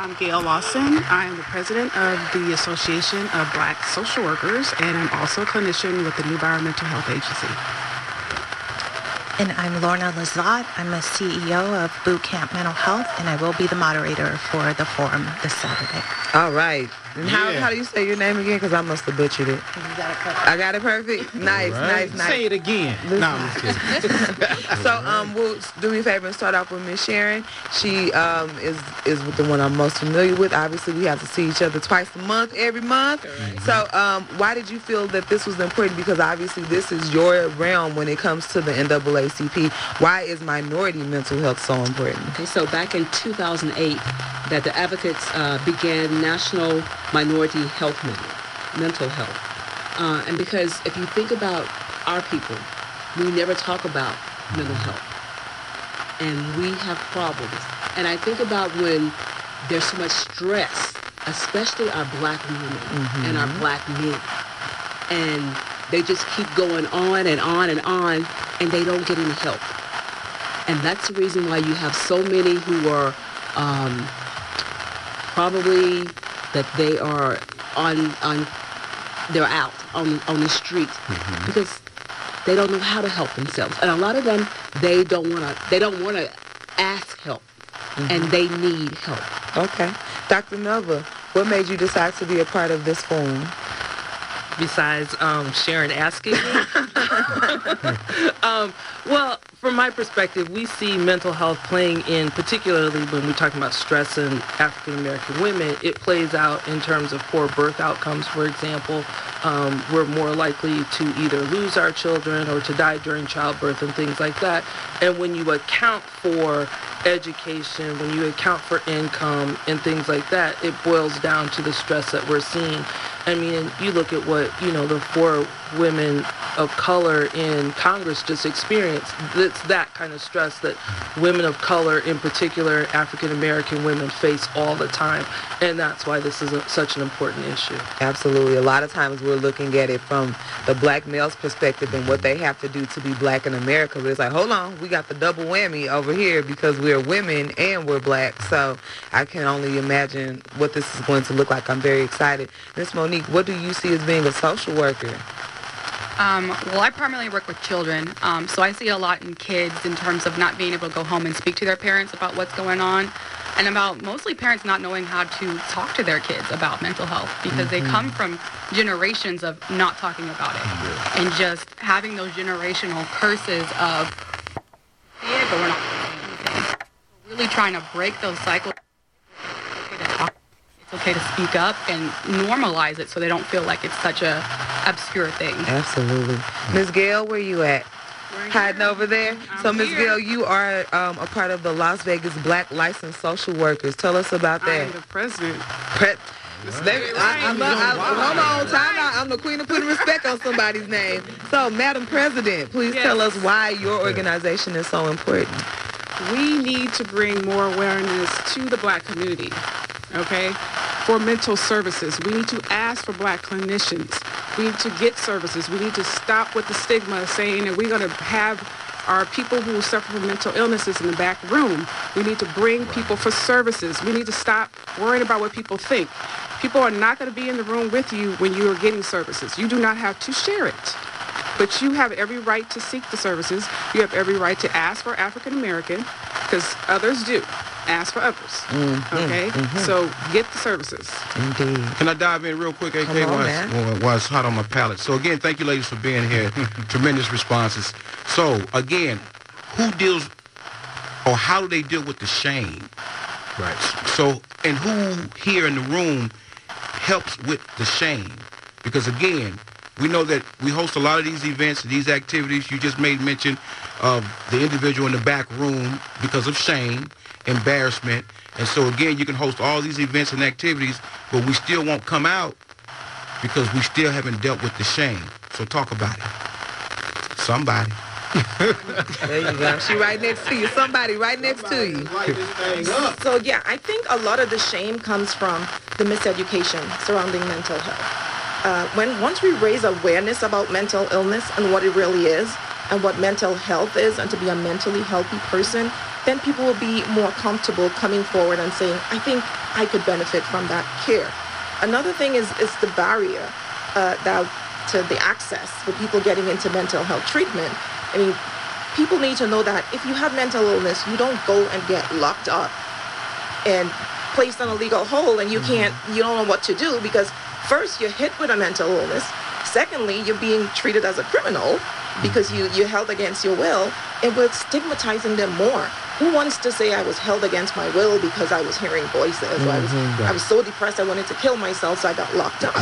I'm Gail Lawson. I am the president of the Association of Black Social Workers, and I'm also a clinician with the New Mental Health Agency. And I'm Lorna Lazat. I'm the CEO of Boot Camp Mental Health, and I will be the moderator for the forum this Saturday. All right. And how, yeah. how do you say your name again? Because I must have butchered it. You got it perfect. I got it perfect. Nice, right. nice, nice. Say it again. No, I'm just kidding. so, um, we'll do me a favor and start off with Miss Sharon. She um, is is the one I'm most familiar with. Obviously, we have to see each other twice a month, every month. Right. So, um, why did you feel that this was important? Because obviously, this is your realm when it comes to the NAACP. Why is minority mental health so important? Okay, so back in 2008, that the advocates uh, began National Minority Health mental health. Uh, and because if you think about our people, we never talk about mental health. And we have problems. And I think about when there's so much stress, especially our black women mm-hmm. and our black men. And they just keep going on and on and on, and they don't get any help. And that's the reason why you have so many who are um, probably that they are on on they're out on on the street mm-hmm. because they don't know how to help themselves, and a lot of them they don't want to they don't want to ask help, mm-hmm. and they need help. Okay, Dr. Nova, what made you decide to be a part of this forum? Besides um, Sharon asking me, um, well, from my perspective, we see mental health playing in, particularly when we're talking about stress in African American women, it plays out in terms of poor birth outcomes, for example. Um, we're more likely to either lose our children or to die during childbirth and things like that. And when you account for education, when you account for income and things like that, it boils down to the stress that we're seeing. I mean, you look at what, you know, the four women of color in Congress just experienced. It's that kind of stress that women of color, in particular African American women, face all the time. And that's why this is a, such an important issue. Absolutely. A lot of times we're looking at it from the black male's perspective and what they have to do to be black in America. But it's like, hold on, we got the double whammy over here because we're women and we're black. So I can only imagine what this is going to look like. I'm very excited. Ms. Monique, what do you see as being a social worker? Um, well, I primarily work with children, um, so I see a lot in kids in terms of not being able to go home and speak to their parents about what's going on, and about mostly parents not knowing how to talk to their kids about mental health because mm-hmm. they come from generations of not talking about it yeah. and just having those generational curses of yeah, but we're not really trying to break those cycles it's okay to speak up and normalize it so they don't feel like it's such a obscure thing. Absolutely. Ms. Gail, where you at? Hiding over there. I'm so, Ms. Gail, you are um, a part of the Las Vegas Black Licensed Social Workers. Tell us about that. I'm the president. Pre- I, am hold on, time out. I'm the queen of putting respect on somebody's name. So, Madam President, please yes. tell us why your organization is so important. We need to bring more awareness to the black community, okay? For mental services, we need to ask for black clinicians. We need to get services. We need to stop with the stigma saying that we're going to have our people who suffer from mental illnesses in the back room. We need to bring people for services. We need to stop worrying about what people think. People are not going to be in the room with you when you are getting services. You do not have to share it. But you have every right to seek the services. You have every right to ask for African American, because others do ask for others. Mm-hmm, okay? Mm-hmm. So get the services. Indeed. Can I dive in real quick, AK, on, it's, while it's hot on my palate? So again, thank you ladies for being here. Tremendous responses. So again, who deals or how do they deal with the shame? Right. So and who here in the room helps with the shame? Because again, we know that we host a lot of these events, these activities. You just made mention of the individual in the back room because of shame embarrassment. And so again, you can host all these events and activities, but we still won't come out because we still haven't dealt with the shame. So talk about it. Somebody. there you go. She right next to you. Somebody right next to you. So yeah, I think a lot of the shame comes from the miseducation surrounding mental health. Uh, when once we raise awareness about mental illness and what it really is, and what mental health is, and to be a mentally healthy person, then people will be more comfortable coming forward and saying, I think I could benefit from that care. Another thing is is the barrier uh, that to the access for people getting into mental health treatment. I mean, people need to know that if you have mental illness, you don't go and get locked up and placed on a legal hold and you can't you don't know what to do because first you're hit with a mental illness secondly you're being treated as a criminal because you you're held against your will and we're stigmatizing them more. Who wants to say i was held against my will because i was hearing voices? Or I, was, I was so depressed i wanted to kill myself so i got locked up.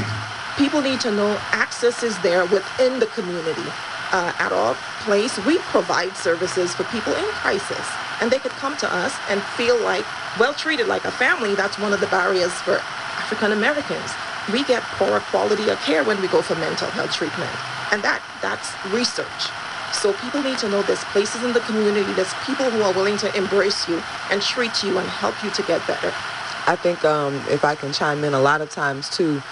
People need to know access is there within the community uh, at our place. We provide services for people in crisis and they could come to us and feel like well treated like a family. That's one of the barriers for african americans. We get poorer quality of care when we go for mental health treatment and that that's research. So people need to know there's places in the community there's people who are willing to embrace you and treat you and help you to get better. I think um, if I can chime in, a lot of times too,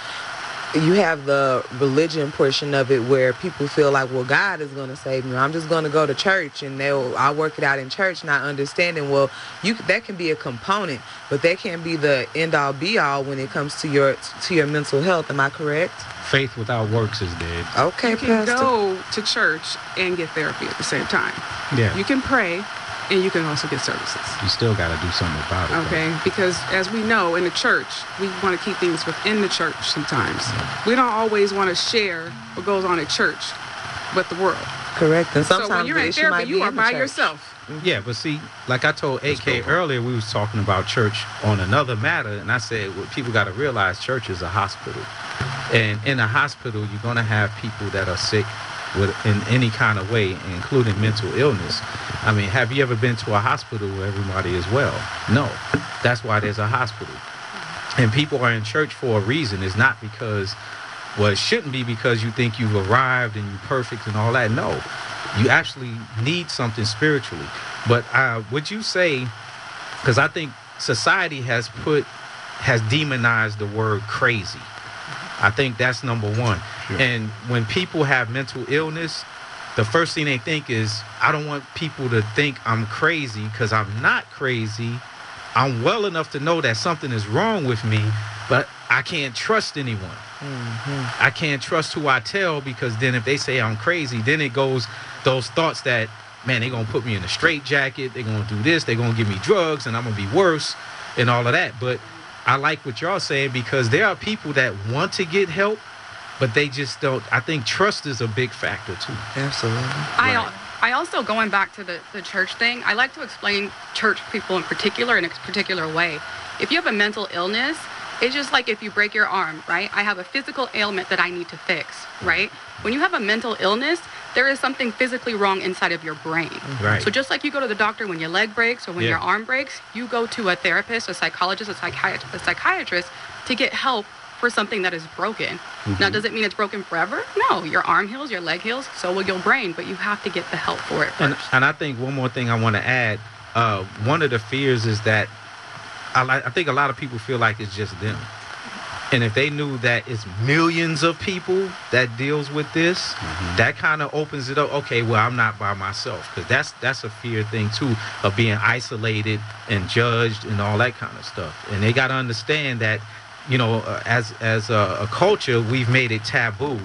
you have the religion portion of it where people feel like, well, God is going to save me. I'm just going to go to church and they'll I'll work it out in church, not understanding. Well, you that can be a component, but that can't be the end all be all when it comes to your to your mental health. Am I correct? Faith without works is dead. Okay, You can Pastor. go to church and get therapy at the same time. Yeah. You can pray and you can also get services. You still got to do something about it. though. Okay, because as we know in the church, we want to keep things within the church sometimes. We don't always want to share what goes on at church with the world. Correct. And so sometimes when you're the in issue therapy, might you are the by church. yourself. Mm-hmm. Yeah, but see, like I told AK earlier, we was talking about church on another matter, and I said what people got to realize: church is a hospital, and in a hospital, you're gonna have people that are sick with in any kind of way, including mental illness. I mean, have you ever been to a hospital where everybody is well? No, that's why there's a hospital, and people are in church for a reason. It's not because well, it shouldn't be because you think you've arrived and you're perfect and all that. No, you actually need something spiritually. But uh, would you say, because I think society has put, has demonized the word crazy. I think that's number one. And when people have mental illness, the first thing they think is, I don't want people to think I'm crazy because I'm not crazy. I'm well enough to know that something is wrong with me, but I can't trust anyone. Mm-hmm. I can't trust who I tell because then if they say I'm crazy, then it goes those thoughts that man they're gonna put me in a straitjacket, they're gonna do this, they're gonna give me drugs, and I'm gonna be worse, and all of that. But I like what y'all saying because there are people that want to get help, but they just don't. I think trust is a big factor too. Absolutely. I, al- I also, going back to the, the church thing, I like to explain church people in particular in a particular way. If you have a mental illness, it's just like if you break your arm, right? I have a physical ailment that I need to fix, right? When you have a mental illness, there is something physically wrong inside of your brain. Right. So just like you go to the doctor when your leg breaks or when Yeah. your arm breaks, you go to a therapist, a psychologist, a, psychiat- a psychiatrist to get help for something that is broken. Now, does it mean it's broken forever? No. Your arm heals, your leg heals, so will your brain, but you have to get the help for it And, first. and I think one more thing I want to add. Uh, one of the fears is that I, I think a lot of people feel like it's just them. And if they knew that it's millions of people that deals with this, that kind of opens it up. Okay, well, I'm not by myself because that's that's a fear thing too of being isolated and judged and all that kind of stuff. And they got to understand that, you know, uh, as as a, a culture, we've made it taboo.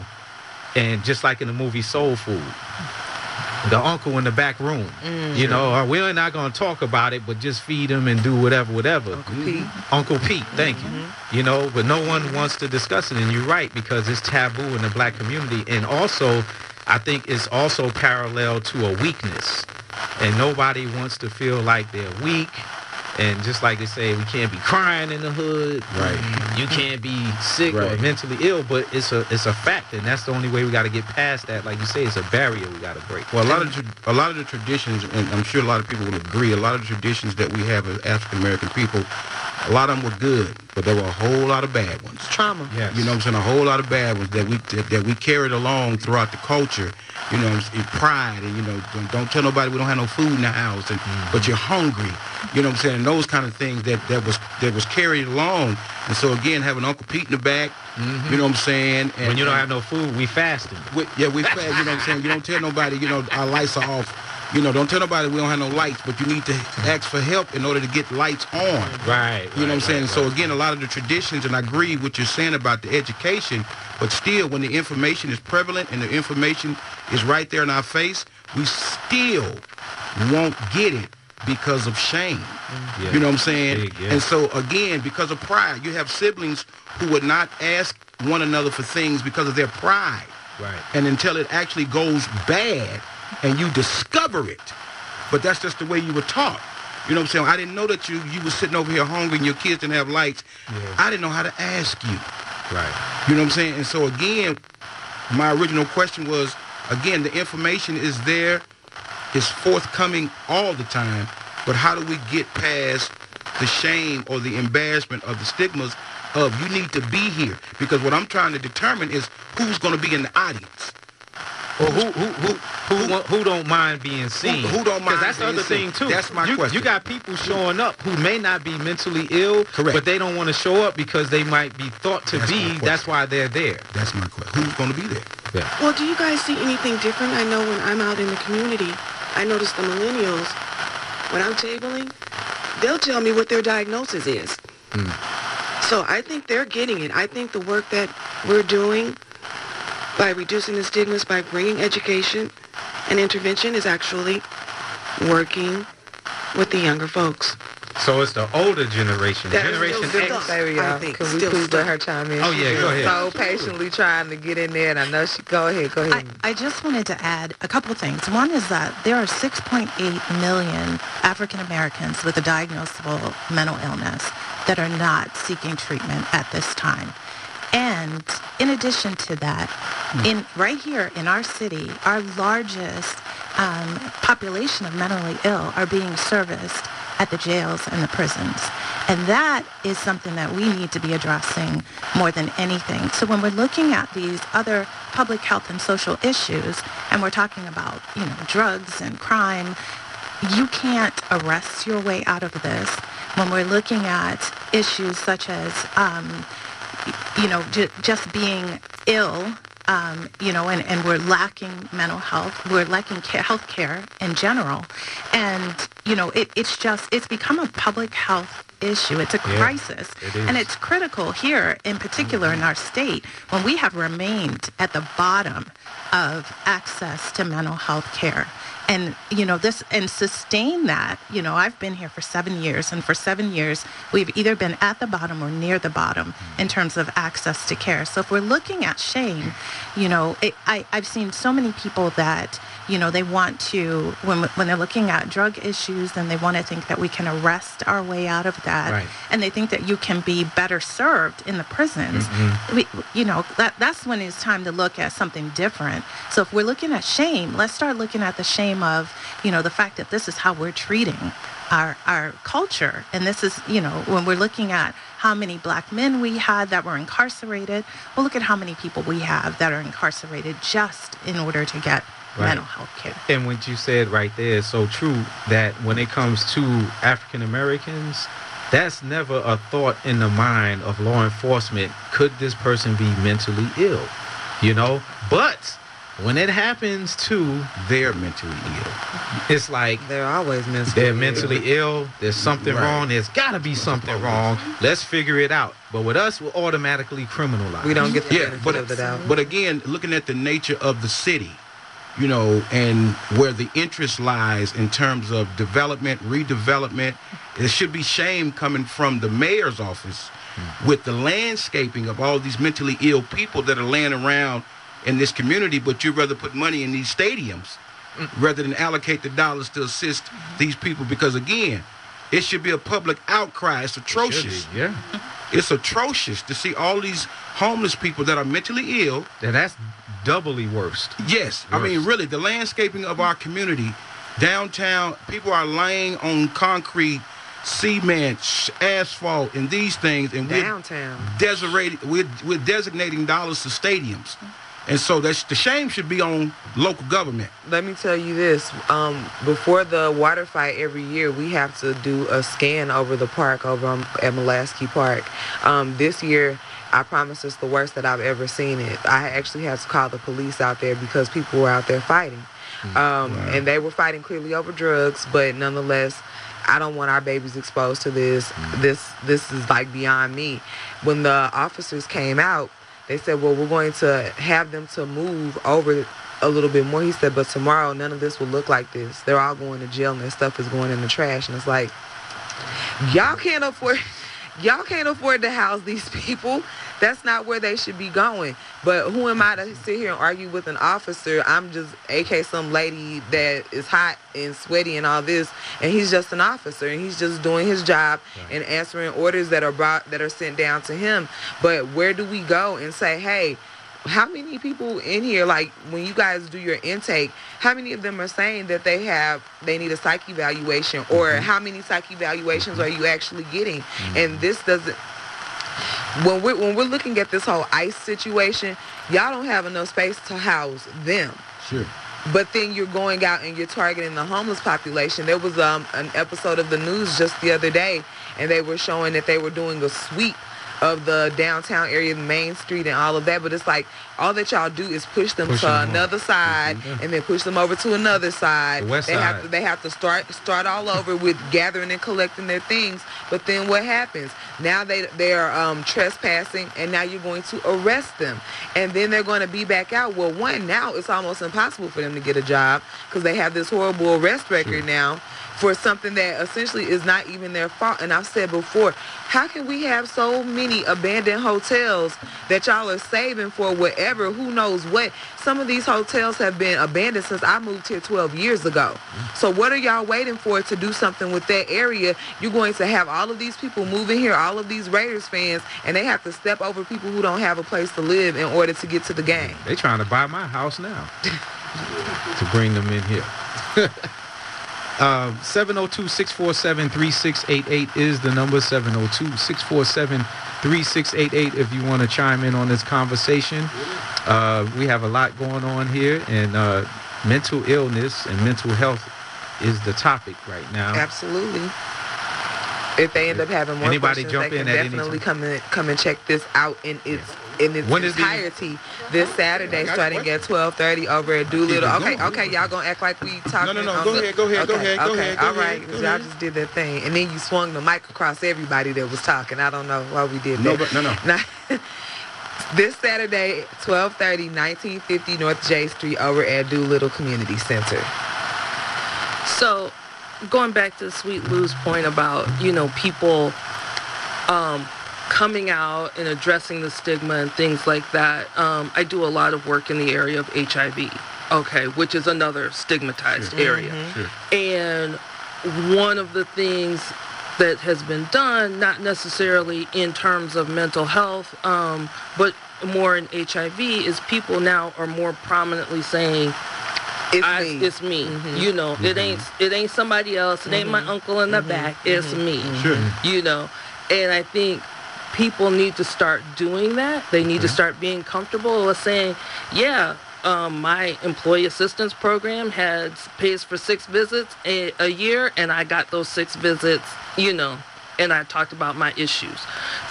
And just like in the movie Soul Food, the uncle in the back room. Mm. You know, uh, we're not going to talk about it, but just feed him and do whatever, whatever. Uncle Pete. Mm-hmm. Uncle Pete, thank you. Mm-hmm. You know, but no one wants to discuss it, and you're right because it's taboo in the black community, and also, I think it's also parallel to a weakness, and nobody wants to feel like they're weak. And just like they say, we can't be crying in the hood. Right. You can't be sick or mentally ill, but it's a it's a fact, and that's the only way we got to get past that. Like you say, it's a barrier we got to break. Well, a lot of tra- a lot of the traditions, and I'm sure a lot of people will agree, a lot of the traditions that we have as African American people, a lot of them were good, but there were a whole lot of bad ones. Trauma. Yes. You know what I'm saying? A whole lot of bad ones that we that, that we carried along throughout the culture. You know, in pride and you know, don't, don't tell nobody we don't have no food in the house, and mm-hmm. but you're hungry. You know what I'm saying? And those kind of things that that was that was carried along. And so again, having Uncle Pete in the back, mm-hmm. you know what I'm saying? And, when you don't have no food, we fasting. we, yeah, we fast, you know what I'm saying? You don't tell nobody, you know, our lights are off You know, don't tell nobody we don't have no lights, but you need to ask for help in order to get lights on. Right. You know what I'm saying? right, so right. again, a lot of the traditions, and I agree with what you're saying about the education, but still, when the information is prevalent and the information is right there in our face, we still won't get it because of shame. Yeah. You know what I'm saying? Yeah. And so again, because of pride, you have siblings who would not ask one another for things because of their pride. Right. And until it actually goes bad and you discover it. But that's just the way you were taught. You know what I'm saying? I didn't know that you you were sitting over here hungry and your kids didn't have lights. Yeah. I didn't know how to ask you. Right. You know what I'm saying? And so again, my original question was, again, the information is there, it's forthcoming all the time, but how do we get past the shame or the embarrassment of the stigmas of you need to be here? Because what I'm trying to determine is who's going to be in the audience. Or who who who who, who, who don't mind being seen? who don't mind that's the being other seen? thing too. That's my you, question. You got people showing up who may not be mentally ill, Correct. but they don't want to show up because they might be thought to That's be. That's why they're there. That's my question. Who's going to be there? Yeah. Well, do you guys see anything different? I know when I'm out in the community, I notice the millennials, when I'm tabling, they'll tell me what their diagnosis is. Hmm. So I think they're getting it. I think the work that we're doing by reducing the stigmas, by bringing education and intervention is actually working with the younger folks. So it's the older generation, That is Generation still X. stuck. Baby, I y'all, can we please stuck. let her chime in? Oh, yeah, go ahead. So patiently trying to get in there, and I know she. Go ahead, go I, ahead. I just wanted to add a couple things. One is that there are 6.8 million African Americans with a diagnosable mental illness that are not seeking treatment at this time. And in addition to that, in right here in our city, our largest um, population of mentally ill are being serviced at the jails and the prisons. And that is something that we need to be addressing more than anything. So when we're looking at these other public health and social issues, and we're talking about, you know, drugs and crime, you can't arrest your way out of this. When we're looking at issues such as, um, you know, ju- just being ill, um, you know, and, and we're lacking mental health, we're lacking care, health care in general. And, you know, it, it's just, it's become a public health issue. It's a Yeah, crisis. it. And it's critical here, in particular in our state, when we have remained at the bottom of access to mental health care. And, you know, this, and sustain that, you know, I've been here for seven years, and for seven years, we've either been at the bottom or near the bottom in mm. terms of access to care. So if we're looking at shame, you know, it, I, I've seen so many people that, you know, they want to, when, when they're looking at drug issues, and they want to think that we can arrest our way out of that. Right. And they think that you can be better served in the prisons. Mm-hmm. We, you know, that, that's when it's time to look at something different. So if we're looking at shame, let's start looking at the shame of, you know, the fact that this is how we're treating our, our culture. And this is, you know, when we're looking at how many black men we had that were incarcerated, well, look at how many people we have that are incarcerated just in order to get Right. mental health care. And what you said right there is so true that when it comes to African Americans, that's never a thought in the mind of law enforcement. Could this person be mentally ill? You know? But when it happens to, They're mentally ill. it's like They're always mentally. they're ill. mentally ill, there's something Right. wrong, there's gotta be something wrong. Let's figure it out. But with us, we're automatically criminalized. We don't get the Yeah, benefit but of the doubt. but again, looking at the nature of the city, you know, and where the interest lies in terms of development, redevelopment, there should be shame coming from the mayor's office with the landscaping of all these mentally ill people that are laying around in this community. But you'd rather put money in these stadiums rather than allocate the dollars to assist these people because again. It should be a public outcry. It's atrocious. be, Yeah. It's atrocious to see all these homeless people that are mentally ill And that's doubly worst. Yes, I mean, really, the landscaping of our community, downtown, people are laying on concrete, cement, asphalt, and these things, and we're Downtown. designating, we're, we're designating dollars to stadiums, and so that's the shame should be on local government. Let me tell you this. Um, before the water fight every year, we have to do a scan over the park over on, at Mulaski Park. Um, this year, I promise it's the worst that I've ever seen it. I actually had to call the police out there because people were out there fighting. um, and they were fighting clearly over drugs. But nonetheless, I don't want our babies exposed to this. This this is like beyond me. When the officers came out, they said, "Well, we're going to have them to move over." A little bit more. He said, but tomorrow none of this will look like this. They're all going to jail and their stuff is going in the trash. And it's like, y'all can't afford y'all can't afford to house these people that's not where they should be going but who am i to sit here and argue with an officer i'm just ak some lady that is hot and sweaty and all this and he's just an officer and he's just doing his job right. and answering orders that are brought that are sent down to him but where do we go and say hey how many people in here like when you guys do your intake how many of them are saying that they have they need a psych evaluation or mm-hmm. how many psych evaluations are you actually getting mm-hmm. and this doesn't when we're when we're looking at this whole ice situation y'all don't have enough space to house them. Sure. But then you're going out and you're targeting the homeless population. There was um, an episode of the news just the other day and they were showing that they were doing a sweep of the downtown area, Main Street, and all of that. But it's like all that y'all do is push them push to them another side, and then push them over to another side. The west they side. have to they have to start start all over with gathering and collecting their things. But then what happens? Now they they are um, trespassing, and now you're going to arrest them, and then they're going to be back out. Well, one now it's almost impossible for them to get a job because they have this horrible arrest record now for something that essentially is not even their fault. And I've said before, how can we have so many abandoned hotels that y'all are saving for whatever, who knows what? Some of these hotels have been abandoned since I moved here 12 years ago. So what are y'all waiting for to do something with that area? You're going to have all of these people moving here, all of these Raiders fans, and they have to step over people who don't have a place to live in order to get to the game. They trying to buy my house now to bring them in here. 702-647-3688 uh, is the number. 702-647-3688 if you want to chime in on this conversation. Uh, we have a lot going on here and uh, mental illness and mental health is the topic right now. Absolutely. If they end up having more Anybody questions, jump they in can definitely come and come and check this out in its in its when entirety this Saturday, starting at 12:30 over at Doolittle. Okay, okay, y'all gonna act like we talking. No, no, no. Go ahead, go ahead, okay, go ahead, go okay, ahead. Go all right, ahead, y'all just did that thing, and then you swung the mic across everybody that was talking. I don't know why we did that. No, but, no, no. Now, this Saturday, 12:30, 1950 North J Street, over at Doolittle Community Center. So, going back to Sweet Lou's point about you know people. Um, coming out and addressing the stigma and things like that. Um, I do a lot of work in the area of HIV, okay, which is another stigmatized sure. area. Mm-hmm. Sure. And one of the things that has been done, not necessarily in terms of mental health, um, but more in HIV, is people now are more prominently saying, it's I, me. It's me. Mm-hmm. You know, mm-hmm. it ain't it ain't somebody else. It ain't my mm-hmm. uncle in the mm-hmm. back. It's me. Sure. You know, and I think people need to start doing that. They need to start being comfortable with saying, yeah, um, my employee assistance program has pays for six visits a, a year, and I got those six visits, you know, and I talked about my issues.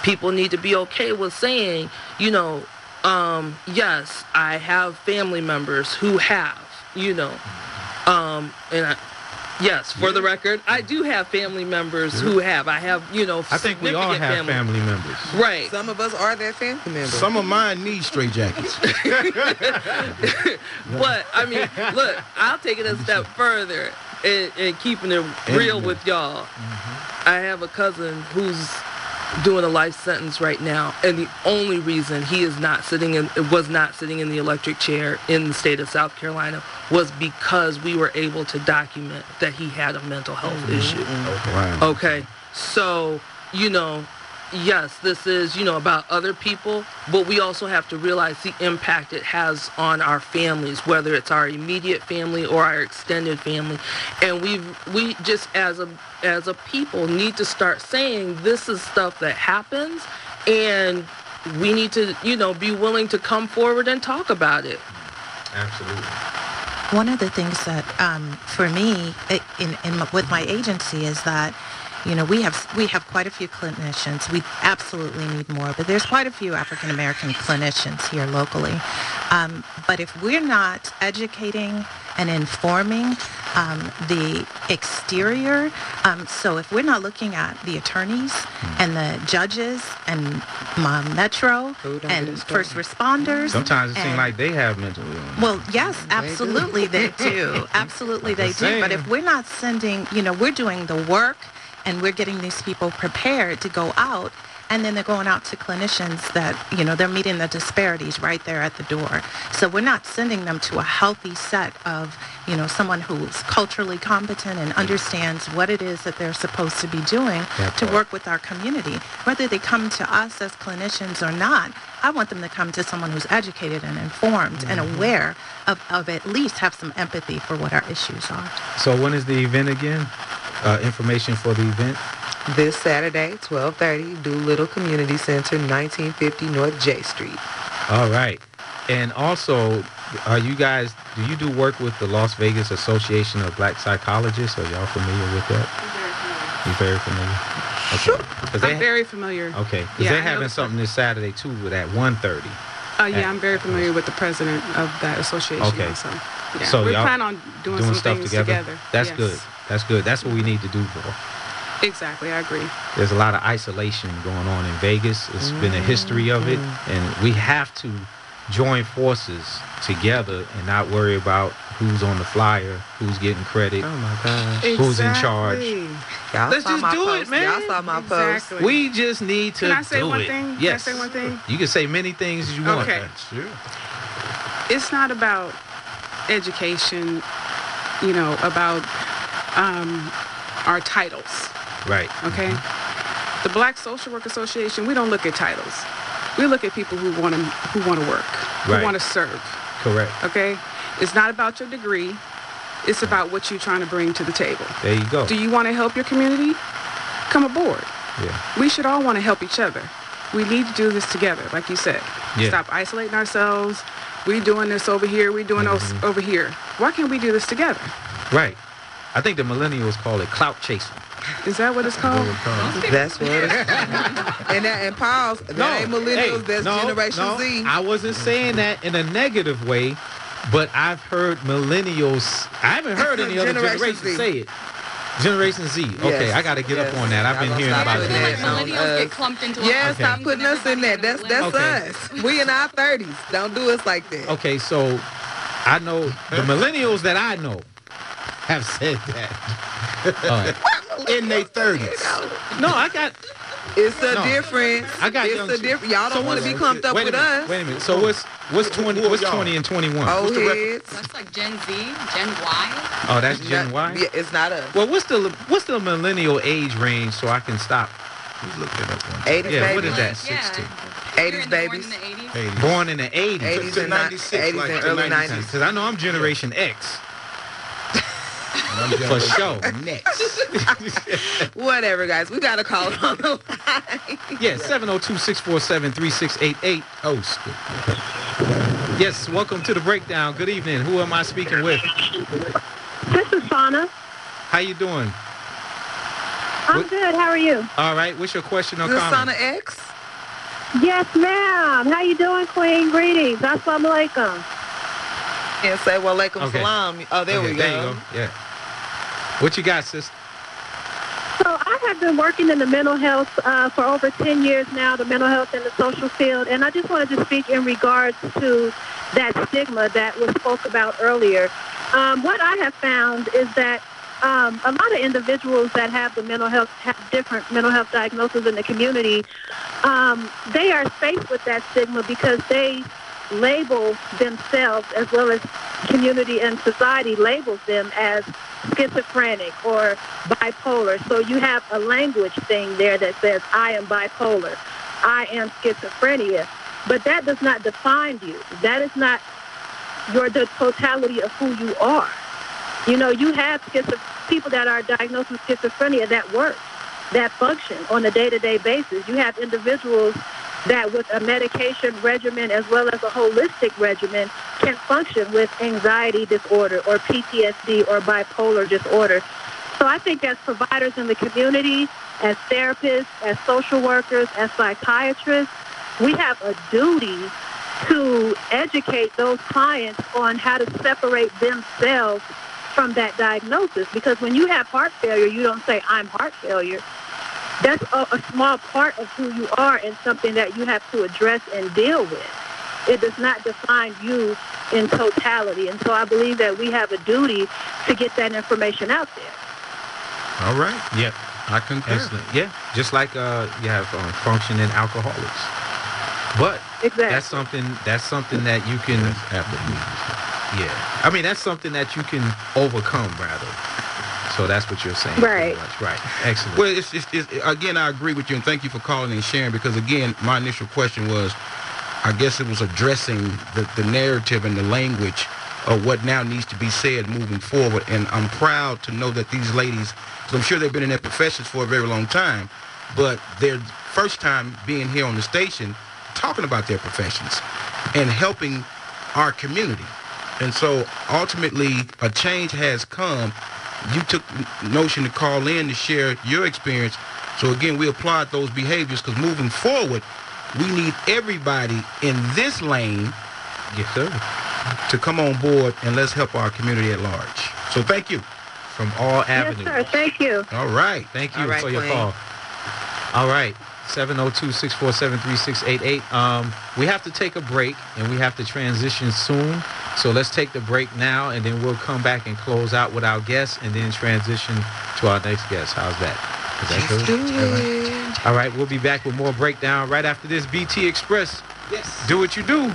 People need to be okay with saying, you know, um, yes, I have family members who have, you know, um, and I, Yes, for the record, I do have family members who have. I have, you know, I think we all have family. family members. Right. Some of us are their family members. Some of mine need straight jackets. but I mean, look, I'll take it a step further and, and keeping it real with y'all. Mm-hmm. I have a cousin who's doing a life sentence right now, and the only reason he is not sitting in it was not sitting in the electric chair in the state of South Carolina was because we were able to document that he had a mental health mm-hmm. issue. Okay. Wow. okay, so you know yes, this is, you know, about other people, but we also have to realize the impact it has on our families, whether it's our immediate family or our extended family. And we we just as a as a people need to start saying this is stuff that happens and we need to, you know, be willing to come forward and talk about it. Absolutely. One of the things that, um, for me, in, in, with my agency is that you know, we have we have quite a few clinicians. We absolutely need more, but there's quite a few African American clinicians here locally. Um, but if we're not educating and informing um, the exterior. Um, so if we're not looking at the attorneys and the judges and my Metro Ooh, and first responders. Sometimes it seems like they have mental illness. well, yes, absolutely they do. Absolutely they just do. But if we're not sending, you know, we're doing the work and we're getting these people prepared to go out and then they're going out to clinicians that, you know, they're meeting the disparities right there at the door. So we're not sending them to a healthy set of, you know, someone who's culturally competent and understands what it is that they're supposed to be doing That to part. work with our community. Whether they come to us as clinicians or not, I want them to come to someone who's educated and informed and mm-hmm. aware of, of at least have some empathy for what our issues are. So when is the event again? Uh, information for the event? This Saturday, 12:30, Doolittle Community Center, 1950 North J Street. All right. And also, are you guys, do you do work with the Las Vegas Association of Black Psychologists? Are y'all familiar with that? You're very familiar? Okay. 'Cause they I'm very familiar. Okay, because Yeah, they're I know having something this Saturday too with at 1.30. Uh, yeah, I'm very familiar with the president of that association. Okay. Also. Yeah. So we y'all plan on doing, Doing some stuff things together? That's Yes. good. That's good. That's what we need to do, bro. Exactly, I agree. There's a lot of isolation going on in Vegas. It's been a mm-hmm. history of it, mm-hmm. and we have to join forces together and not worry about who's on the flyer, who's getting credit, Oh my gosh. who's in charge. Y'all Let's just my do it, man. Y'all saw my post. We just need to Can I say do one it. thing? Can I Yes. say one thing? You can say many things as you want. Okay. Sure. it's not about education, you know, about um, our titles. Right. Okay. The Black Social Work Association, we don't look at titles. We look at people who want to who want to work, Right. who want to serve. Correct. Okay. It's not about your degree. It's about what you're trying to bring to the table. There you go. Do you want to help your community? Come aboard. yeah. We should all want to help each other. We need to do this together, like you said. Yeah. Stop isolating ourselves. We doing this over here. We doing Mm-hmm. those over here. Why can't we do this together? Right. I think the millennials call it clout chasing. Is that what it's called? That's what it is. and that, and pause. That ain't millennials. hey, that's no, Generation no, Z. I wasn't saying that in a negative way, but I've heard millennials. I haven't heard any other Generation generation Z. say it. Generation Z. Okay, Yes, I got to get up on that. I've been hearing about I feel like millennials get clumped into a yeah, stop things putting us in that. That's that's Okay. us. We in our thirties. Don't do us like that. Okay, so I know the millennials that I know have said that. All right. In their 30s. No, I got. It's a No. difference. I got it's young a difference. Y'all don't So want to be clumped up wait a with minute, us. Wait a minute. So what's what's twenty? What's twenty and twenty one? Old What's the rep- heads. That's like Gen Z, Gen Y. Oh, that's Gen No, Y. Yeah, it's not us. Well, what's the what's the millennial age range so I can stop? Let's look that up one. 80s Yeah, babies. is that? Yeah. 80s in the- born babies. in the 80s. Hey, Born in the 80s. 80s to and, ni- 96, 80s like and early 90s. Because I know I'm Generation X. I'm For sure. Next. Whatever, guys. We got to call it on the line. Yeah, 702-647-3688. Oh, stupid. Yes, welcome to the breakdown. Good evening. Who am I speaking with? This is Fauna. How you doing? I'm What- good. How are you? All right. What's your question or This comment? Sana X. Yes, ma'am. How you doing, Queen? Greetings. Assalamu alaikum. And say well walaikum Okay. salam. Oh, there Okay, we go. There you go. Yeah. What you got, sis? So I have been working in the mental health uh, for over 10 years now, the mental health and the social field, and I just wanted to speak in regards to that stigma that was spoke about earlier. Um, what I have found is that um, a lot of individuals that have the mental health, have different mental health diagnoses in the community, um, they are faced with that stigma because they label themselves as well as community and society labels them as schizophrenic or bipolar. So you have a language thing there that says, I am bipolar, I am schizophrenia. But that does not define you. That is not your the totality of who you are. You know, you have schizo- people that are diagnosed with schizophrenia that work, that function on a day-to-day basis. You have individuals that with a medication regimen as well as a holistic regimen can function with anxiety disorder or PTSD or bipolar disorder. So I think as providers in the community, as therapists, as social workers, as psychiatrists, we have a duty to educate those clients on how to separate themselves from that diagnosis. Because when you have heart failure, you don't say, I'm heart failure. That's a, a small part of who you are and something that you have to address and deal with. It does not define you in totality. And so I believe that we have a duty to get that information out there. All right. Yep. I concur. Excellent. Yeah. Just like uh, you have um, functioning alcoholics. But Exactly. that's something that's something that you can Yeah. I mean that's something that you can overcome rather. So that's what you're saying. Right. Right. Excellent. Well, it's, it's, it's, again, I agree with you, and thank you for calling and sharing. Because again, my initial question was, I guess it was addressing the, the narrative and the language of what now needs to be said moving forward. And I'm proud to know that these ladies, because I'm sure they've been in their professions for a very long time, but their first time being here on the station, talking about their professions and helping our community. And so ultimately, a change has come. You took the notion to call in to share your experience. So again, we applaud those behaviors because moving forward, we need everybody in this lane yes, sir. to come on board and let's help our community at large. So thank you. From all avenues. Yes, avenues. sir. Thank you. All right. Thank you All right, for your Queen. call. All right. 702-647-3688. Um, we have to take a break and we have to transition soon. So let's take the break now and then we'll come back and close out with our guests and then transition to our next guest. How's that? Is that Let's? All right. All right, we'll be back with more breakdown right after this. BT Express. Yes. Do what you do.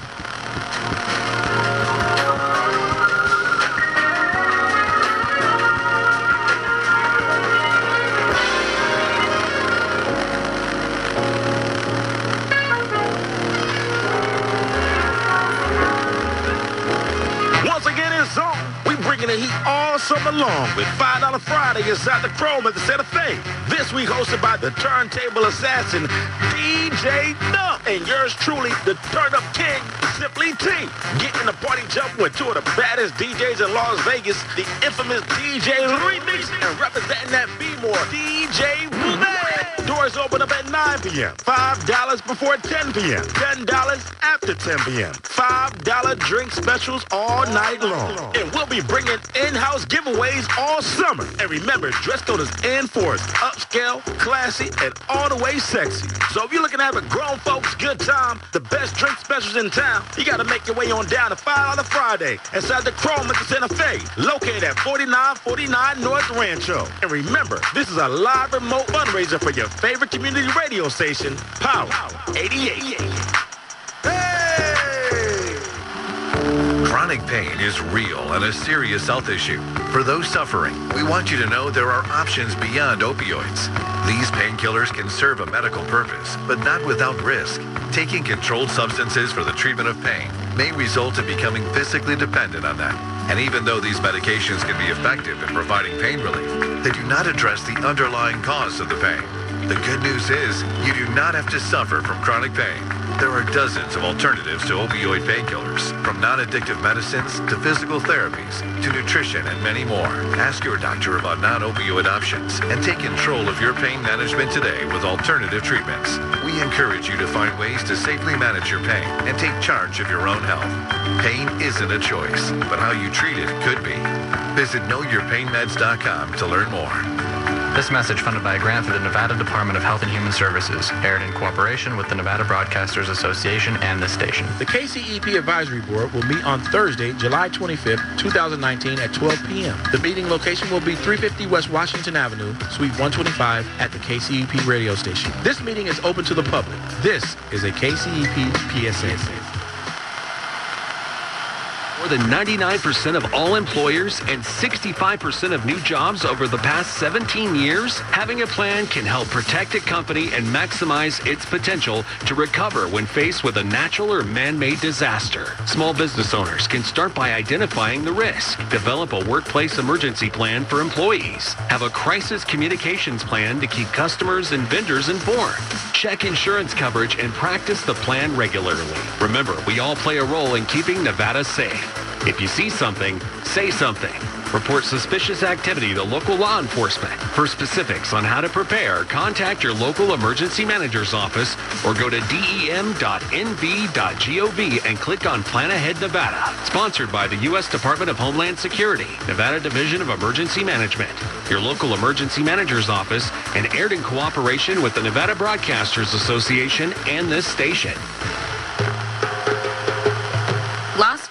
All summer long with $5 Friday inside the Chrome at the Santa Fe. This week hosted by the turntable assassin, DJ Nump, and yours truly, the turn up king, Simply T. Getting the party jumping with two of the baddest DJs in Las Vegas, the infamous DJ Remix, and representing that B-more, DJ Boomay. Doors open up at 9 p.m. $5 before 10 p.m. $10 after 10 p.m. $5 drink specials all night long. And we'll be bringing in-house giveaways all summer. And remember, dress code is enforced. Upscale, classy, and all the way sexy. So if you're looking to have a grown folks good time, the best drink specials in town, you got to make your way on down to $5 Friday inside the Chrome at the Santa Fe, located at 4949 North Rancho. And remember, this is a live remote fundraiser for your favorite community radio station, Power 88. Hey! Chronic pain is real and a serious health issue. For those suffering, we want you to know there are options beyond opioids. These painkillers can serve a medical purpose, but not without risk. Taking controlled substances for the treatment of pain may result in becoming physically dependent on them. And even though these medications can be effective in providing pain relief, they do not address the underlying cause of the pain. The good news is you do not have to suffer from chronic pain. There are dozens of alternatives to opioid painkillers, from non-addictive medicines to physical therapies to nutrition and many more. Ask your doctor about non-opioid options and take control of your pain management today with alternative treatments. We encourage you to find ways to safely manage your pain and take charge of your own health. Pain isn't a choice, but how you treat it could be. Visit knowyourpainmeds.com to learn more. This message funded by a grant through the Nevada Department of Health and Human Services, aired in cooperation with the Nevada Broadcasters Association and this station. The KCEP Advisory Board will meet on Thursday, July 25th, 2019 at 12 p.m. The meeting location will be 350 West Washington Avenue, Suite 125 at the KCEP radio station. This meeting is open to the public. This is a KCEP PSA. More than 99% of all employers and 65% of new jobs over the past 17 years, having a plan can help protect a company and maximize its potential to recover when faced with a natural or man-made disaster. Small business owners can start by identifying the risk, develop a workplace emergency plan for employees, have a crisis communications plan to keep customers and vendors informed, check insurance coverage, and practice the plan regularly. Remember, we all play a role in keeping Nevada safe. If you see something, say something. Report suspicious activity to local law enforcement. For specifics on how to prepare, contact your local emergency manager's office or go to dem.nv.gov and click on Plan Ahead Nevada. Sponsored by the U.S. Department of Homeland Security, Nevada Division of Emergency Management, your local emergency manager's office, and aired in cooperation with the Nevada Broadcasters Association and this station.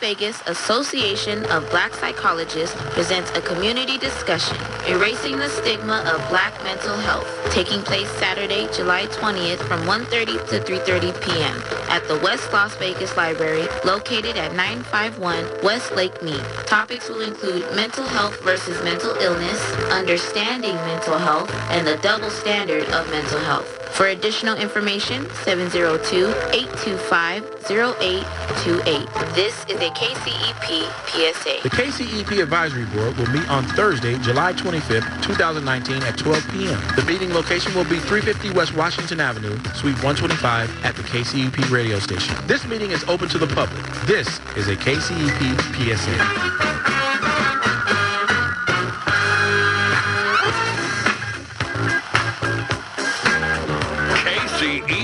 Vegas Association of Black Psychologists presents a community discussion, Erasing the Stigma of Black Mental Health, taking place Saturday, July 20th from 1.30 to 3.30 p.m. at the West Las Vegas Library, located at 951 West Lake Mead. Topics will include mental health versus mental illness, understanding mental health, and the double standard of mental health. For additional information, 702-825-0828. This is a KCEP PSA. The KCEP Advisory Board will meet on Thursday, July 25th, 2019 at 12 p.m. The meeting location will be 350 West Washington Avenue, Suite 125 at the KCEP radio station. This meeting is open to the public. This is a KCEP PSA.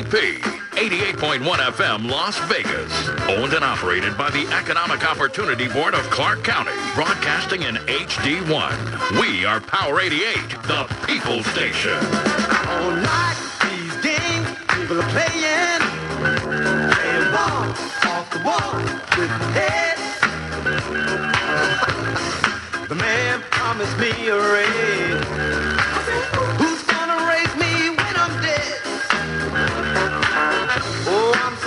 KCEP 88.1 FM Las Vegas. Owned and operated by the Economic Opportunity Board of Clark County. Broadcasting in HD1. We are Power 88, the People Station. All night, these games people are playing. Off the wall with head. the man promised me a raise.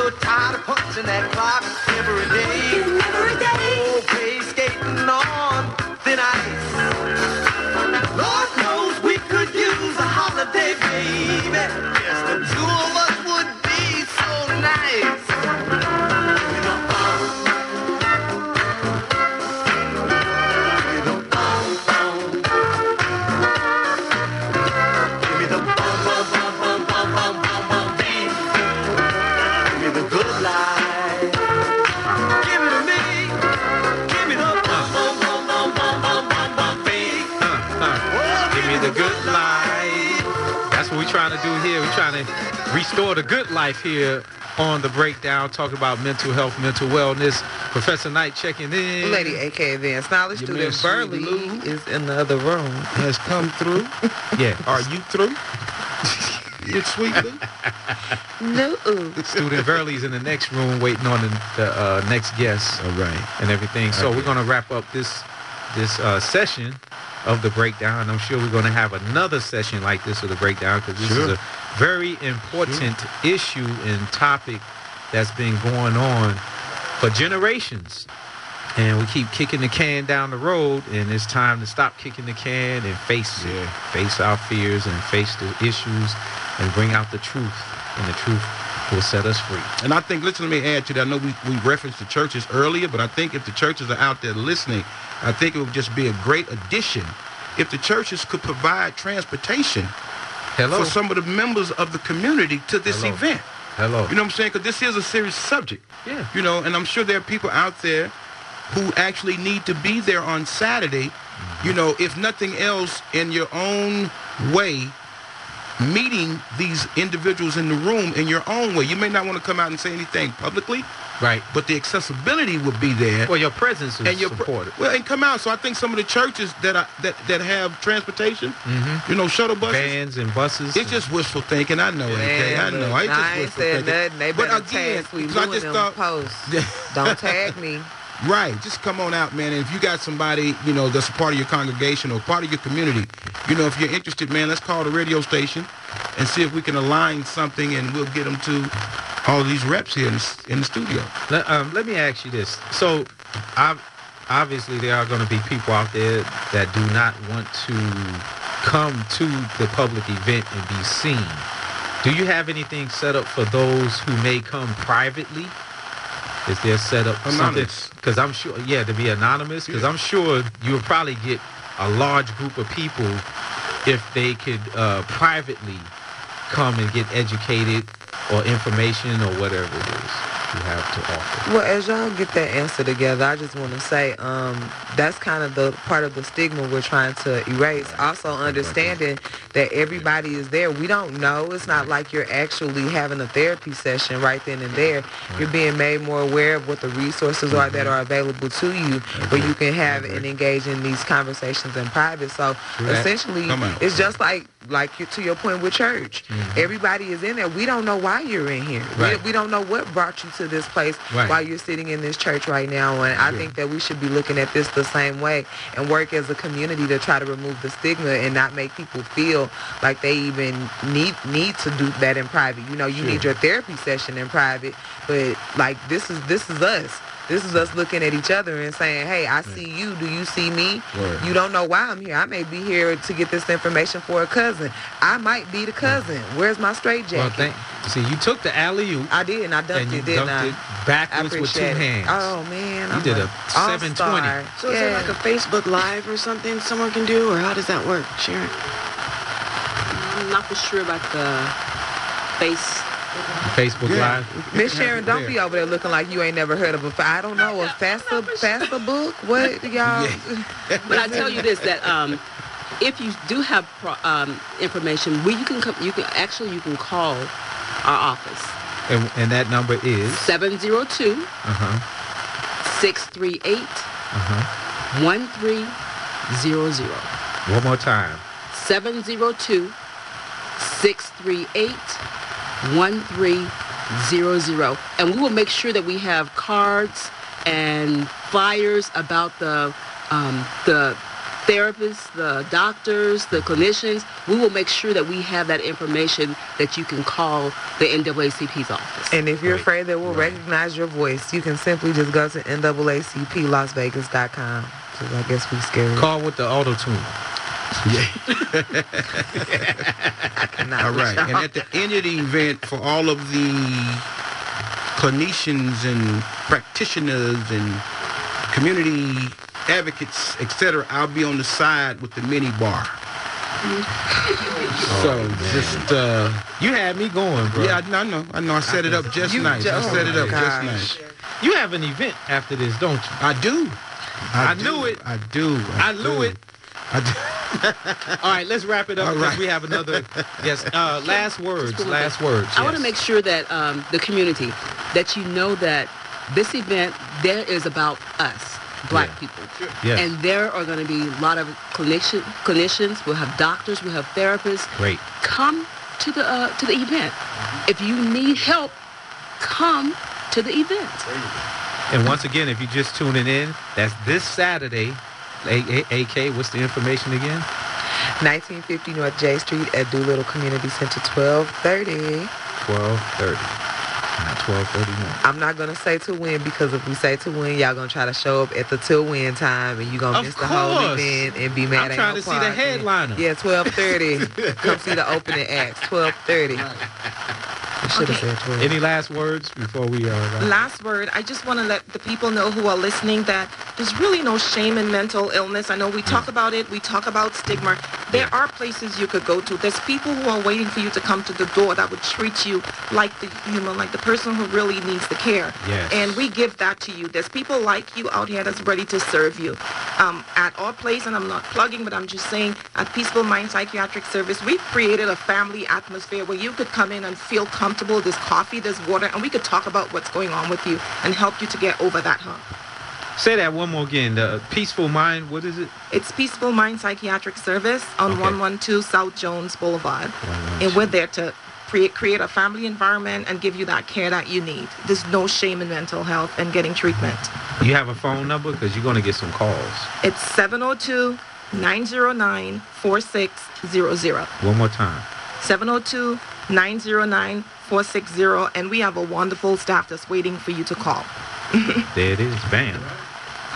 So tired of punching that clock every day. Every day. Oh, play skating on thin ice. Lord knows we could use a holiday, baby. Trying to restore the good life here on the breakdown, talking about mental health, mental wellness. Professor Knight checking in. Lady AK Advanced Knowledge Your Student man, Burley Lou. is in the other room. Has come through. Yeah. Are you through? It's sweet. Lou? No. Student Verley's in the next room waiting on the, the uh, next guest. All right. And everything. So Okay. we're going to wrap up this this uh, session of the breakdown. I'm sure we're going to have another session like this of the breakdown because this is Sure. a very important issue and topic that's been going on for generations. And we keep kicking the can down the road, and it's time to stop kicking the can and face it, face our fears and face the issues, and bring out the truth. And the truth will set us free. And I think, listen, let me add to that. I know we, we referenced the churches earlier, but I think if the churches are out there listening, I think it would just be a great addition if the churches could provide transportation Hello. for some of the members of the community to this Hello. event. Hello. You know what I'm saying? Because this is a serious subject. Yeah. You know, and I'm sure there are people out there who actually need to be there on Saturday, you mm-hmm. know, if nothing else, in your own way, meeting these individuals in the room in your own way. You may not want to come out and say anything publicly, right? But the accessibility would be there. Well, your presence is and your supported. well, and come out. So I think some of the churches that are, that that have transportation, Mhm. you know, shuttle buses, Vans and buses. it's just wishful thinking. I know, AK. I know. I, just I ain't said thinking. nothing. They but again, tag so I just thought, posts. Don't tag me. Right. Just come on out, man. And if you got somebody, you know, that's a part of your congregation or part of your community, you know, if you're interested, man, let's call the radio station and see if we can align something and we'll get them to all these reps here in the, in the studio. Let, um, let me ask you this. So, ob- obviously, there are going to be people out there that do not want to come to the public event and be seen. Do you have anything set up for those who may come privately? Is there set up something? Anonymous. Because I'm sure, yeah, to be anonymous. Because I'm sure you'll probably get a large group of people if they could uh, privately come and get educated or information or whatever it is. You have to offer. Well, as y'all get that answer together, I just want to say um, that's kind of the part of the stigma we're trying to erase. Also, understanding that everybody is there. We don't know. It's not like you're actually having a therapy session right then and there. You're being made more aware of what the resources are that are available to you, where you can have and engage in these conversations in private. So, essentially, it's just like like you, to your point with church. Mm-hmm. Everybody is in there. We don't know why you're in here. Right. We, we don't know what brought you to this place Right. while you're sitting in this church right now. And I think that we should be looking at this the same way and work as a community to try to remove the stigma and not make people feel like they even need need to do that in private. You know, you need your therapy session in private, but like this is this is us. This is us looking at each other and saying, "Hey, I see you. Do you see me? Word. You don't know why I'm here. I may be here to get this information for a cousin. I might be the cousin. Where's my straight Well, jacket? thank, see, you took the alley oop I did, and I dunked and you it, didn't dunked I? it backwards with two it. hands. Oh man, You I'm did a all-star. 720. So is there like a Facebook Live or something someone can do, or how does that work, Sharon? I'm not for sure about the face. Facebook Live. Miss Sharon, don't be over there looking like you ain't never heard of a. I don't know a faster faster book. What y'all? But I tell you this that um, if you do have pro- um, information, we you can come, you can actually you can call our office And, and that number is 702 uh-huh, 638 uh-huh. 1300 One more time. 702 638 1300 and we will make sure that we have cards and flyers about the um, the therapists, the doctors, the clinicians. We will make sure that we have that information that you can call the NAACP's office. And if you're afraid that we'll recognize your voice, you can simply just go to NAACPLasVegas.com. Because I guess we scared. Call with the auto tune. All right. And at the end of the event, for all of the clinicians and practitioners and community advocates, etc., I'll be on the side with the mini bar. so just uh, you had me going, bro. Yeah, I know, I know. I know. I set it up just nice. I set it oh up my just nice. You have an event after this, don't you? I do. I, do. knew it. I do. I, knew it. I do. It. All right, let's wrap it up All because right. we have another. Yes, uh, last words. Last words. I want to make sure that um, the community, that you know that this event there is about us, black people, Yes. and there are going to be a lot of clinician, clinicians. We'll have doctors. We'll have therapists. Great. Come to the uh, to the event. If you need help, come to the event. And once again, if you're just tuning in, that's this Saturday. A- A- AK, what's the information again? 1950 North J Street at Doolittle Community Center, 1230. 12:30, not 12:31. I'm not gonna say to win because if we say to win, y'all gonna try to show up at the till win time and you gonna Of miss the whole event and be mad I'm at trying no to see the parking. headliner. Yeah, 12:30. Come see the opening act. 12:30. I should have said 12. Any last words before we uh. Last word, I just want to let the people know who are listening that there's really no shame in mental illness. I know we talk about it, we talk about stigma. There are places you could go to. There's people who are waiting for you to come to the door that would treat you like the human, like the person who really needs the care. Yes. And we give that to you. There's people like you out here that's ready to serve you. Um, at our place, and I'm not plugging, but I'm just saying, at Peaceful Mind Psychiatric Service, we've created a family atmosphere where you could come in and feel comfortable. There's coffee, there's water, and we could talk about what's going on with you and help you to get over that hump. Say that one more again. The peaceful mind. What is it? It's Peaceful Mind Psychiatric Service on 112 South Jones Boulevard. And we're there to create, create a family environment and give you that care that you need. There's no shame in mental health and getting treatment. You have a phone number because you're going to get some calls. It's 702 909 4600. One more time. 702 909 460. And we have a wonderful staff that's waiting for you to call. There it is. Bam.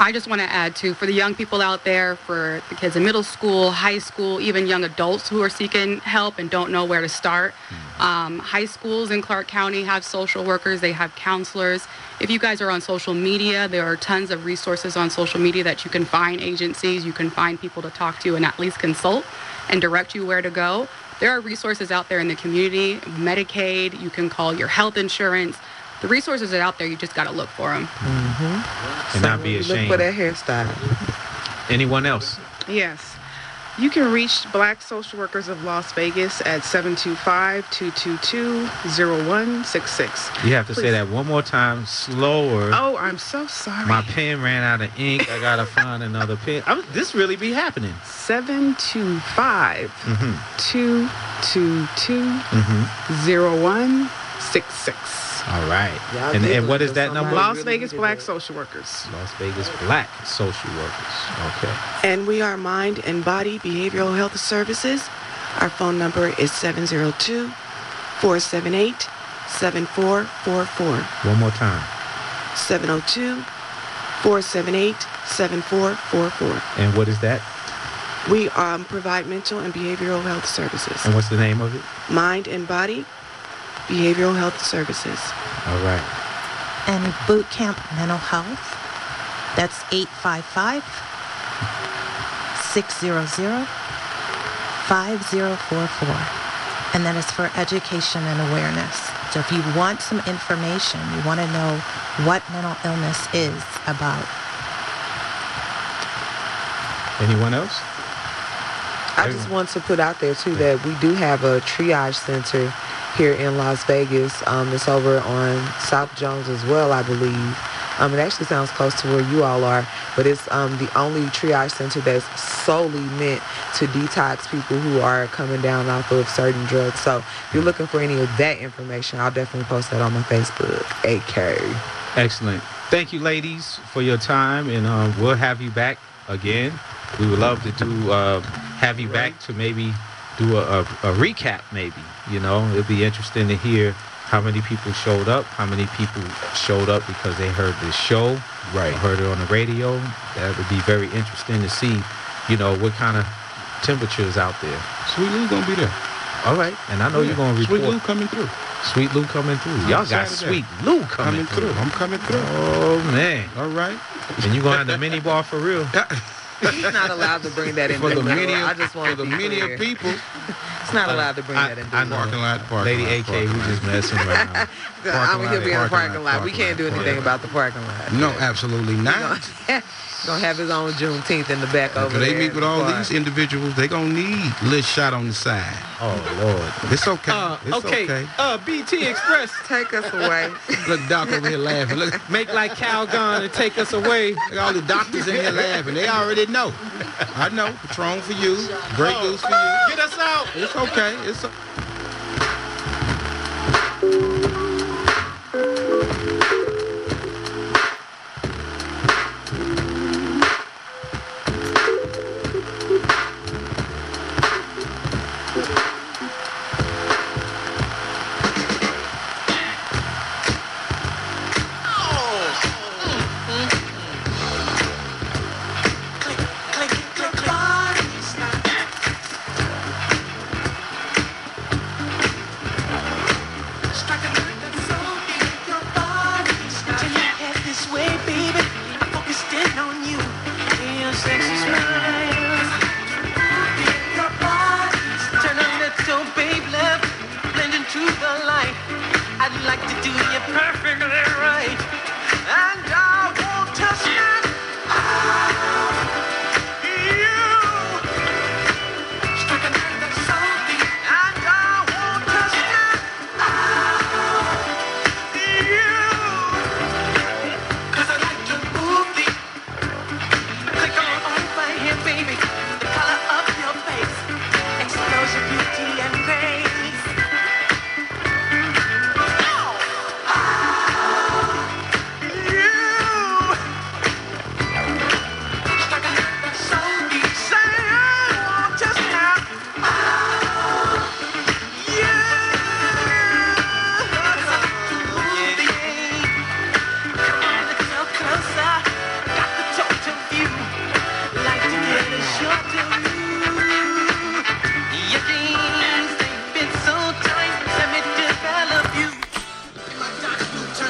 I just want to add too for the young people out there, for the kids in middle school, high school, even young adults who are seeking help and don't know where to start. Um, high schools in Clark County have social workers, they have counselors. If you guys are on social media, there are tons of resources on social media that you can find agencies, you can find people to talk to and at least consult and direct you where to go. There are resources out there in the community, Medicaid, you can call your health insurance. The resources are out there. You just got to look for them. Mm-hmm. And not be ashamed. Look for that hairstyle. Anyone else? Yes. You can reach Black Social Workers of Las Vegas at 725-222-0166. You have to say that one more time, slower. Oh, I'm so sorry. My pen ran out of ink. I gotta find another pen. I'm, this really be happening. 725 Mm-hmm. 222 Mm-hmm. 0166. All right. And, and what is that number? Las Vegas Black Social Workers. Las Vegas Black Social Workers. Okay. And we are Mind and Body Behavioral Health Services. Our phone number is 702 478 7444. One more time. 702 478 7444. And what is that? We um, provide mental and behavioral health services. And what's the name of it? Mind and Body Behavioral Health Services. All right. And Boot Camp Mental Health, that's 855 600 5044. And that is for education and awareness. So if you want some information, you want to know what mental illness is about. Anyone else? I just want to put out there too that we do have a triage center here in Las Vegas. Um, it's over on South Jones as well, I believe. Um, it actually sounds close to where you all are, but it's um, the only triage center that's solely meant to detox people who are coming down off of certain drugs. So if you're looking for any of that information, I'll definitely post that on my Facebook. AK. Excellent. Thank you, ladies, for your time, and um, we'll have you back again. We would love to do uh, have you back to maybe do a, a, a recap. Maybe you know it'd be interesting to hear how many people showed up, how many people showed up because they heard this show, right? Heard it on the radio. That would be very interesting to see, you know, what kind of temperatures out there. Sweet Lou gonna be there. All right, and I know Yeah. you're gonna report. Sweet Lou coming through. Sweet Lou coming through. Y'all got Saturday. Sweet Lou coming, Coming through. I'm coming through. Oh man. All right. And you gonna have the mini bar for real? He's not allowed to bring that in. For the many, I just want for the to many clear. people. It's not allowed to bring I, that in. I know. Parking lot, parking Lady lot, AK, we lot. just messing around. I'm Parking he'll be in the parking lot. We can't do anything about the parking lot. No, absolutely not. Gonna have his own Juneteenth in the back over Because they meet with the all park. these individuals, they gonna need a little shot on the side. Oh Lord. It's okay. Uh, it's okay. okay. Uh, BT Express. Take us away. Look, Doc over here laughing. Look, Make like Calgon and take us away. look all the doctors in here laughing. They already know. I know. Patron for you. Grey Oh. Goose for you. Get us out. It's okay. It's o-